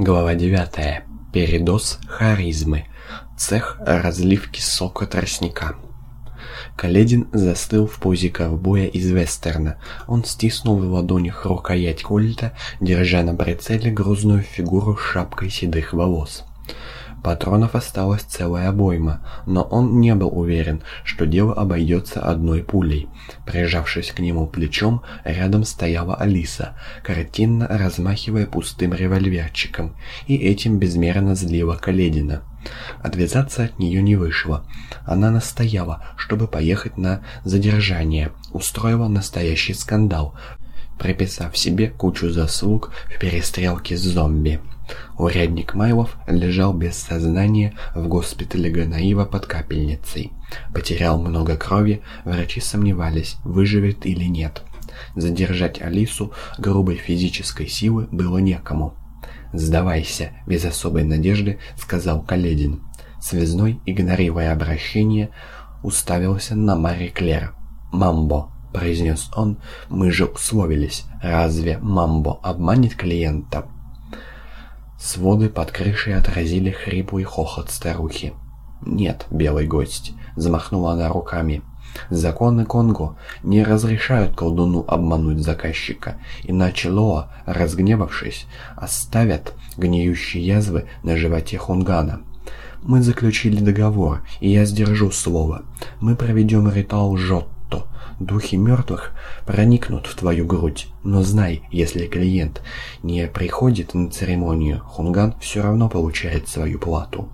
Глава 9. Передоз харизмы. Цех разливки сока тростника. Каледин застыл в позе ковбоя из вестерна. Он стиснул в ладонях рукоять кольта, держа на прицеле грузную фигуру с шапкой седых волос. Патронов осталась целая обойма, но он не был уверен, что дело обойдется одной пулей. Прижавшись к нему плечом, рядом стояла Алиса, картинно размахивая пустым револьверчиком, и этим безмерно злила Каледина. Отвязаться от нее не вышло. Она настояла, чтобы поехать на задержание, устроила настоящий скандал, приписав себе кучу заслуг в перестрелке с зомби. Урядник Майлов лежал без сознания в госпитале Ганаива под капельницей. Потерял много крови, врачи сомневались, выживет или нет. Задержать Алису грубой физической силы было некому. «Сдавайся», — без особой надежды сказал Каледин. Связной, игнорируя обращение, уставился на Мари Клер. «Мамбо», — произнес он, — «мы же условились. Разве Мамбо обманет клиента?» Своды под крышей отразили хриплый хохот старухи. «Нет, белый гость», — замахнула она руками. «Законы Конго не разрешают колдуну обмануть заказчика, иначе Лоа, разгневавшись, оставят гниющие язвы на животе Хунгана. Мы заключили договор, и я сдержу слово. Мы проведем ритуал Жот, Духи мертвых проникнут в твою грудь, но знай, если клиент не приходит на церемонию, Хунган все равно получает свою плату.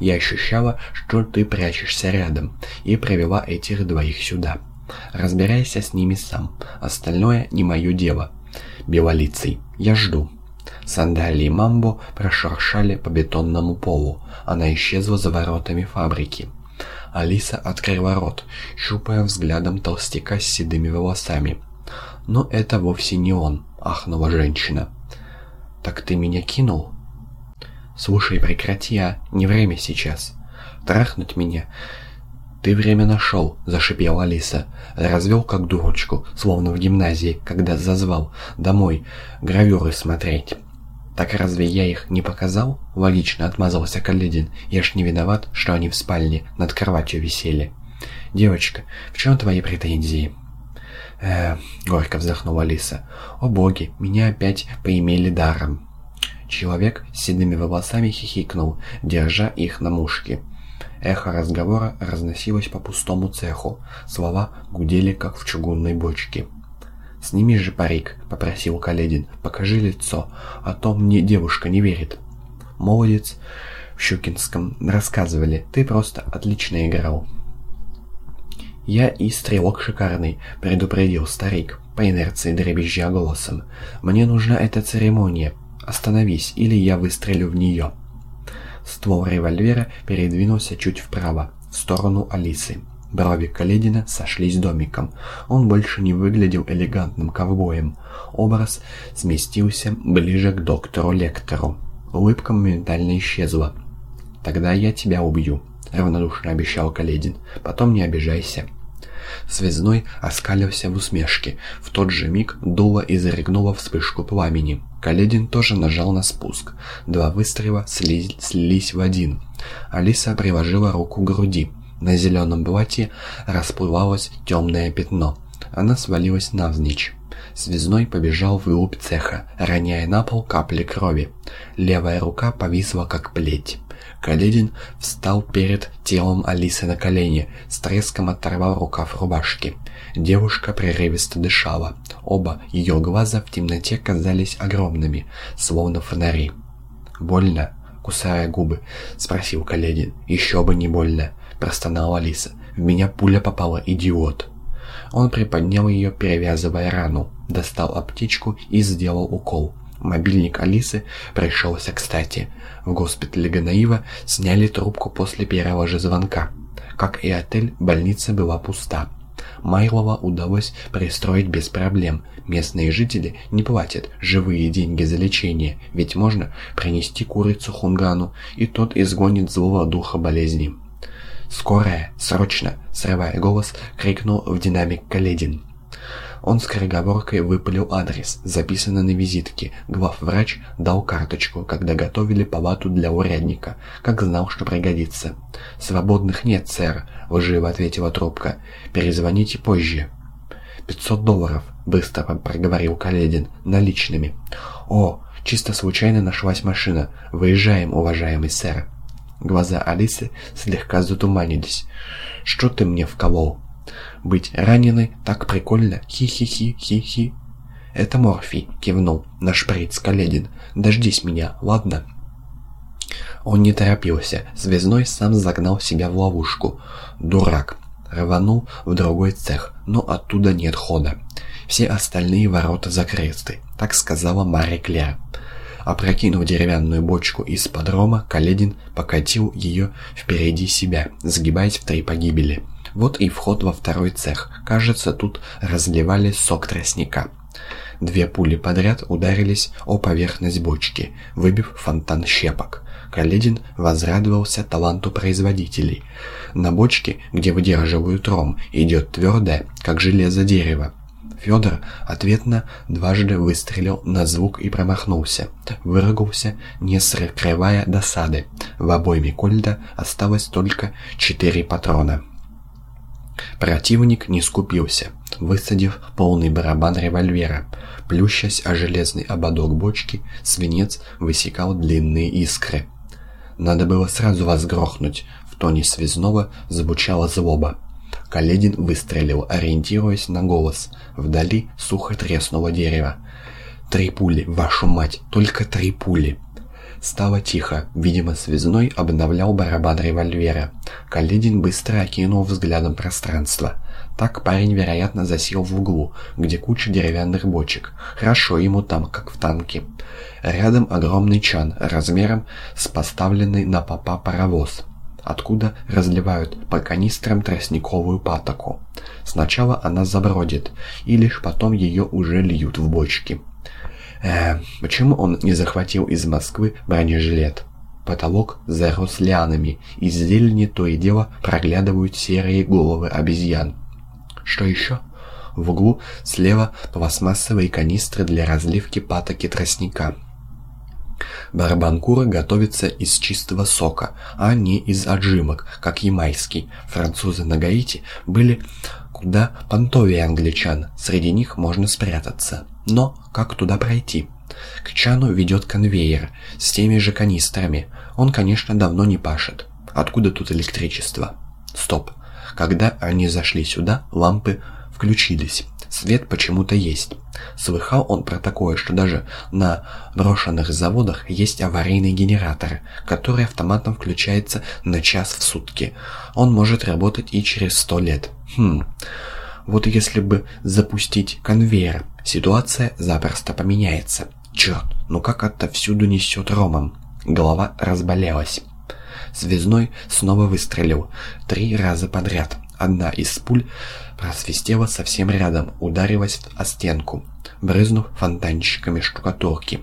Я ощущала, что ты прячешься рядом, и привела этих двоих сюда. Разбирайся с ними сам, остальное не мое дело. Белолицый, я жду. Сандалии Мамбо прошуршали по бетонному полу. Она исчезла за воротами фабрики. Алиса открыла рот, щупая взглядом толстяка с седыми волосами. «Но это вовсе не он», — ахнула женщина. «Так ты меня кинул?» «Слушай, прекрати, а, не время сейчас. Трахнуть меня...» «Ты время нашел», — зашипела Алиса. Развел как дурочку, словно в гимназии, когда зазвал домой гравюры смотреть. «Так разве я их не показал?» — логично отмазался Каледин. «Я ж не виноват, что они в спальне над кроватью висели». «Девочка, в чем твои претензии?» «Э, горько вздохнула Алиса. «О боги, меня опять поимели даром». Человек с седыми волосами хихикнул, держа их на мушке. Эхо разговора разносилось по пустому цеху. Слова гудели, как в чугунной бочке. «Сними же парик», — попросил Каледин. «Покажи лицо, а то мне девушка не верит». «Молодец», — в Щукинском рассказывали, «ты просто отлично играл». «Я и стрелок шикарный», — предупредил старик, по инерции дребезжа голосом. «Мне нужна эта церемония. Остановись, или я выстрелю в нее». Ствол револьвера передвинулся чуть вправо, в сторону Алисы. Брови Каледина сошлись домиком. Он больше не выглядел элегантным ковбоем. Образ сместился ближе к доктору Лектору. Улыбка моментально исчезла. «Тогда я тебя убью», — равнодушно обещал Каледин. «Потом не обижайся». Связной оскалился в усмешке. В тот же миг дуло изрыгнуло вспышку пламени. Каледин тоже нажал на спуск. Два выстрела слились, в один. Алиса приложила руку к груди. На зеленом платье расплывалось темное пятно. Она свалилась навзничь. Связной побежал вглубь цеха, роняя на пол капли крови. Левая рука повисла, как плеть. Каледин встал перед телом Алисы на колени, с треском оторвал рукав рубашки. Девушка прерывисто дышала. Оба ее глаза в темноте казались огромными, словно фонари. «Больно?» — кусая губы, спросил Каледин. «Еще бы не больно простонала Алиса. «В меня пуля попала, идиот!» Он приподнял ее, перевязывая рану, достал аптечку и сделал укол. Мобильник Алисы пришелся кстати. В госпитале Ганаива сняли трубку после первого же звонка. Как и отель, больница была пуста. Майлова удалось пристроить без проблем. Местные жители не платят живые деньги за лечение, ведь можно принести курицу Хунгану, и тот изгонит злого духа болезни. «Скорая! Срочно!» — срывая голос, крикнул в динамик Каледин. Он скороговоркой выпалил адрес, записанный на визитке. Главврач дал карточку, когда готовили палату для урядника, как знал, что пригодится. «Свободных нет, сэр», — лживо ответила трубка. «Перезвоните позже». «Пятьсот долларов», — быстро проговорил Каледин, — «наличными». «О, чисто случайно нашлась машина. Выезжаем, уважаемый сэр». Глаза Алисы слегка затуманились. «Что ты мне вколол?» Быть раненой так прикольно. Хи-хи-хи-хи-хи. Это Морфий, кивнул на шприц Каледин. Дождись меня, ладно? Он не торопился. Звездной сам загнал себя в ловушку. Дурак. Рванул в другой цех, но оттуда нет хода. Все остальные ворота закрыты, так сказала Мари Клер. Опрокинув деревянную бочку из подрома, Каледин покатил ее впереди себя, сгибаясь в три погибели. Вот и вход во второй цех. Кажется, тут разливали сок тростника. Две пули подряд ударились о поверхность бочки, выбив фонтан щепок. Каледин возрадовался таланту производителей. На бочке, где выдерживают ром, идет твердое, как железо дерево. Федор ответно дважды выстрелил на звук и промахнулся. Выругался, не скрывая досады. В обойме Кольда осталось только четыре патрона. Противник не скупился, высадив полный барабан револьвера. Плющась о железный ободок бочки, свинец высекал длинные искры. «Надо было сразу вас грохнуть», — в тоне связного звучала злоба. Каледин выстрелил, ориентируясь на голос. Вдали сухо треснуло дерево. «Три пули, вашу мать, только три пули!» Стало тихо. Видимо, связной обновлял барабан револьвера. Каледин быстро окинул взглядом пространство. Так парень, вероятно, засел в углу, где куча деревянных бочек. Хорошо ему там, как в танке. Рядом огромный чан, размером с поставленный на попа паровоз откуда разливают по канистрам тростниковую патоку. Сначала она забродит, и лишь потом ее уже льют в бочки. Э, почему он не захватил из Москвы бронежилет? Потолок зарос лианами, из зелени то и дело проглядывают серые головы обезьян. Что еще? В углу слева пластмассовые канистры для разливки патоки тростника. Барабанкура готовится из чистого сока, а не из отжимок, как ямайский. Французы на Гаити были куда понтовее англичан, среди них можно спрятаться. Но как туда пройти? К чану ведет конвейер с теми же канистрами. Он, конечно, давно не пашет. Откуда тут электричество? Стоп. Когда они зашли сюда, лампы включились. Свет почему-то есть. Слыхал он про такое, что даже на брошенных заводах есть аварийный генератор, который автоматом включается на час в сутки. Он может работать и через сто лет. Хм... Вот если бы запустить конвейер, ситуация запросто поменяется. Черт, ну как отовсюду несет ромом. Голова разболелась. Связной снова выстрелил. Три раза подряд. Одна из пуль просвистела совсем рядом, ударилась о стенку, брызнув фонтанчиками штукатурки.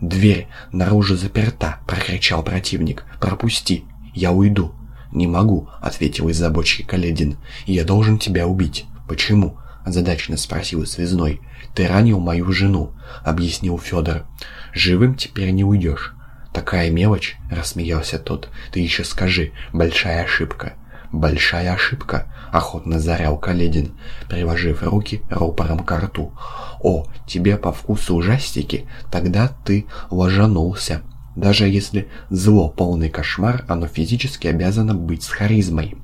«Дверь наружу заперта!» — прокричал противник. «Пропусти! Я уйду!» «Не могу!» — ответил из-за Каледин. «Я должен тебя убить!» «Почему?» — озадаченно спросил связной. «Ты ранил мою жену», — объяснил Федор. «Живым теперь не уйдешь». «Такая мелочь?» — рассмеялся тот. «Ты еще скажи, большая ошибка». «Большая ошибка», — охотно зарял Каледин, приложив руки рупором к рту. «О, тебе по вкусу ужастики? Тогда ты ложанулся. Даже если зло полный кошмар, оно физически обязано быть с харизмой.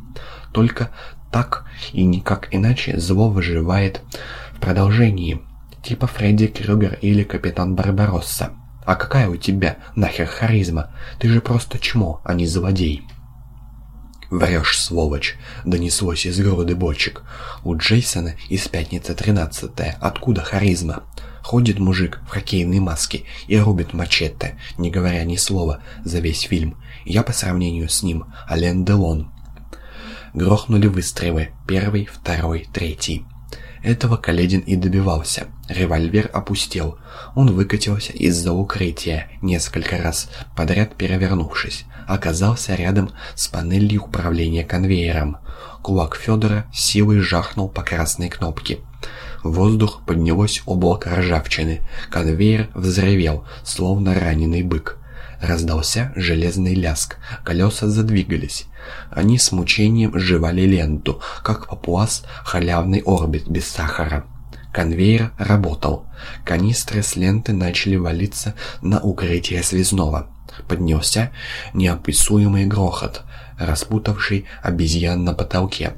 Только так и никак иначе зло выживает в продолжении, типа Фредди Крюгер или Капитан Барбаросса. А какая у тебя нахер харизма? Ты же просто чмо, а не злодей. «Врешь, сволочь!» — донеслось из груды бочек. «У Джейсона из пятницы тринадцатая. Откуда харизма?» Ходит мужик в хоккейной маске и рубит мачете, не говоря ни слова, за весь фильм. Я по сравнению с ним Ален Делон. Грохнули выстрелы. Первый, второй, третий. Этого Каледин и добивался. Револьвер опустел. Он выкатился из-за укрытия, несколько раз подряд перевернувшись. Оказался рядом с панелью управления конвейером. Кулак Федора силой жахнул по красной кнопке. В воздух поднялось облако ржавчины. Конвейер взревел, словно раненый бык. Раздался железный ляск, колеса задвигались. Они с мучением жевали ленту, как папуас халявный орбит без сахара. Конвейер работал. Канистры с ленты начали валиться на укрытие связного. Поднялся неописуемый грохот, распутавший обезьян на потолке.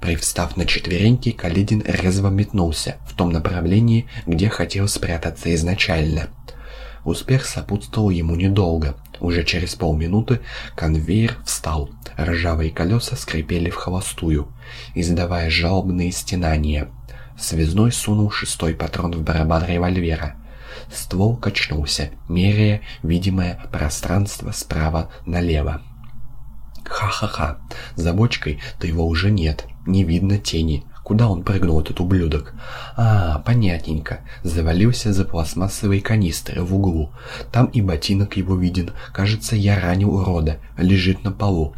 Привстав на четвереньки, Калидин резво метнулся в том направлении, где хотел спрятаться изначально. Успех сопутствовал ему недолго. Уже через полминуты конвейер встал. Ржавые колеса скрипели в холостую, издавая жалобные стенания. Связной сунул шестой патрон в барабан револьвера. Ствол качнулся, меряя видимое пространство справа налево. Ха-ха-ха, за бочкой-то его уже нет, не видно тени. Куда он прыгнул, этот ублюдок? А, понятненько. Завалился за пластмассовые канистры в углу. Там и ботинок его виден. Кажется, я ранил урода. Лежит на полу.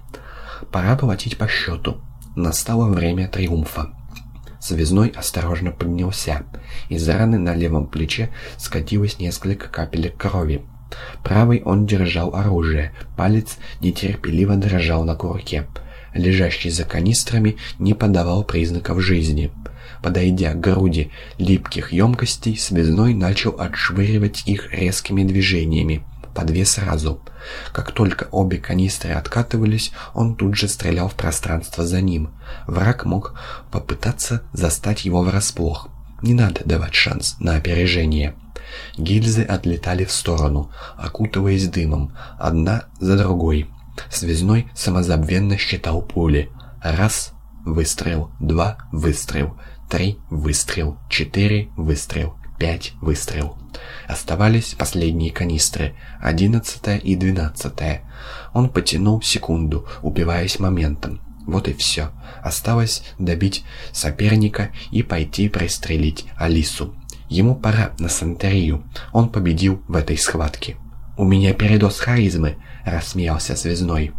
Пора платить по счету. Настало время триумфа. Связной осторожно поднялся. Из раны на левом плече скатилось несколько капелек крови. Правый он держал оружие, палец нетерпеливо дрожал на курке. Лежащий за канистрами не подавал признаков жизни. Подойдя к груди липких емкостей, связной начал отшвыривать их резкими движениями, по две сразу. Как только обе канистры откатывались, он тут же стрелял в пространство за ним. Враг мог попытаться застать его врасплох. Не надо давать шанс на опережение. Гильзы отлетали в сторону, окутываясь дымом, одна за другой. Связной самозабвенно считал пули. Раз — выстрел, два — выстрел, три — выстрел, четыре — выстрел, пять — выстрел. Оставались последние канистры, одиннадцатая и двенадцатая. Он потянул секунду, убиваясь моментом. Вот и все. Осталось добить соперника и пойти пристрелить Алису. Ему пора на сантерию. Он победил в этой схватке. «У меня передоз харизмы», — рассмеялся связной.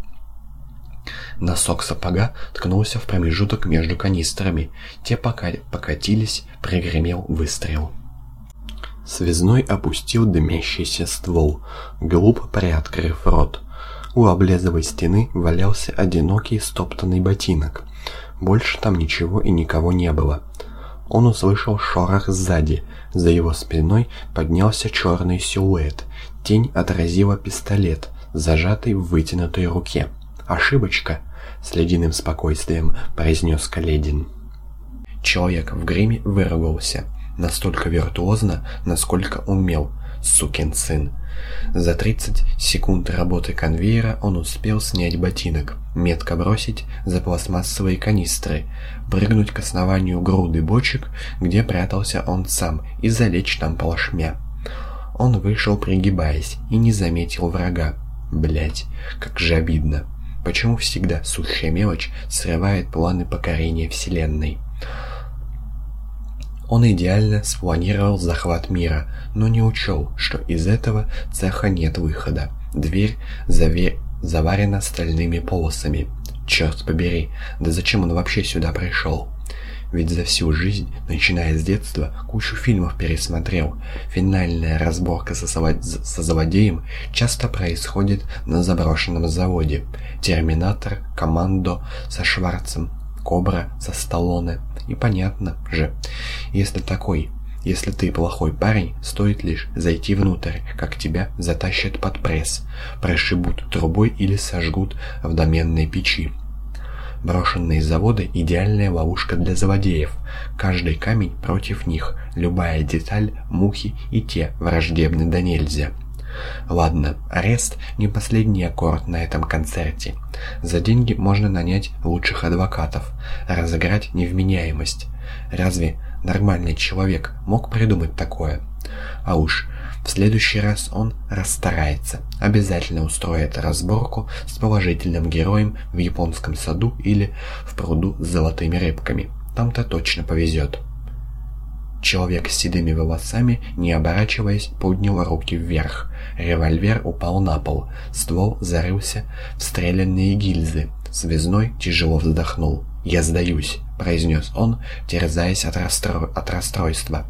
Носок сапога ткнулся в промежуток между канистрами. Те пока покатились, прогремел выстрел. Связной опустил дымящийся ствол, глупо приоткрыв рот. У облезовой стены валялся одинокий стоптанный ботинок. Больше там ничего и никого не было. Он услышал шорох сзади. За его спиной поднялся черный силуэт. Тень отразила пистолет, зажатый в вытянутой руке. «Ошибочка!» — с ледяным спокойствием произнес Каледин. Человек в гриме выругался. Настолько виртуозно, насколько умел, сукин сын. За 30 секунд работы конвейера он успел снять ботинок, метко бросить за пластмассовые канистры, прыгнуть к основанию груды бочек, где прятался он сам, и залечь там плашмя. Он вышел, пригибаясь, и не заметил врага. Блять, как же обидно. Почему всегда сущая мелочь срывает планы покорения Вселенной? Он идеально спланировал захват мира, но не учел, что из этого цеха нет выхода. Дверь заве... заварена стальными полосами. Черт побери, да зачем он вообще сюда пришел? Ведь за всю жизнь, начиная с детства, кучу фильмов пересмотрел. Финальная разборка со, со злодеем часто происходит на заброшенном заводе. Терминатор, Командо со Шварцем, Кобра со Сталлоне. И понятно же, если такой, если ты плохой парень, стоит лишь зайти внутрь, как тебя затащат под пресс, прошибут трубой или сожгут в доменной печи. Брошенные заводы – идеальная ловушка для злодеев. Каждый камень против них, любая деталь, мухи и те враждебны до нельзя. Ладно, арест не последний аккорд на этом концерте. За деньги можно нанять лучших адвокатов, разыграть невменяемость. Разве нормальный человек мог придумать такое? А уж в следующий раз он расстарается, обязательно устроит разборку с положительным героем в японском саду или в пруду с золотыми рыбками. Там-то точно повезет. Человек с седыми волосами, не оборачиваясь, поднял руки вверх. Револьвер упал на пол. Ствол зарылся в стрелянные гильзы. Связной тяжело вздохнул. «Я сдаюсь. — произнес он, терзаясь от, расстрой... от расстройства.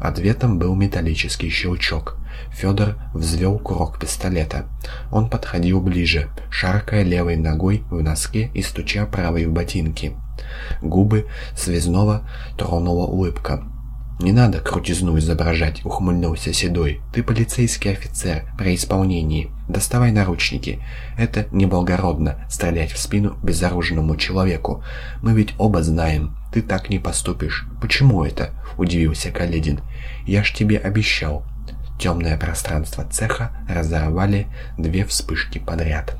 Ответом был металлический щелчок. Федор взвел курок пистолета. Он подходил ближе, шаркая левой ногой в носке и стуча правой в ботинки. Губы связного тронула улыбка. «Не надо крутизну изображать», — ухмыльнулся Седой. «Ты полицейский офицер при исполнении. Доставай наручники. Это неблагородно — стрелять в спину безоружному человеку. Мы ведь оба знаем, ты так не поступишь. Почему это?» — удивился Каледин. «Я ж тебе обещал». Темное пространство цеха разорвали две вспышки подряд.